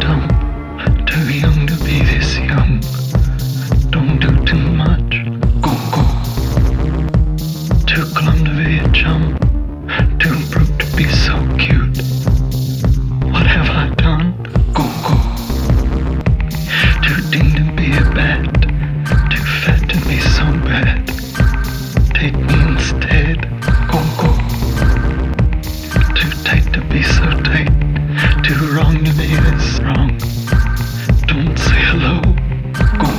dumb. that. Don't say hello. Go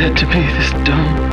pretended to be this dumb.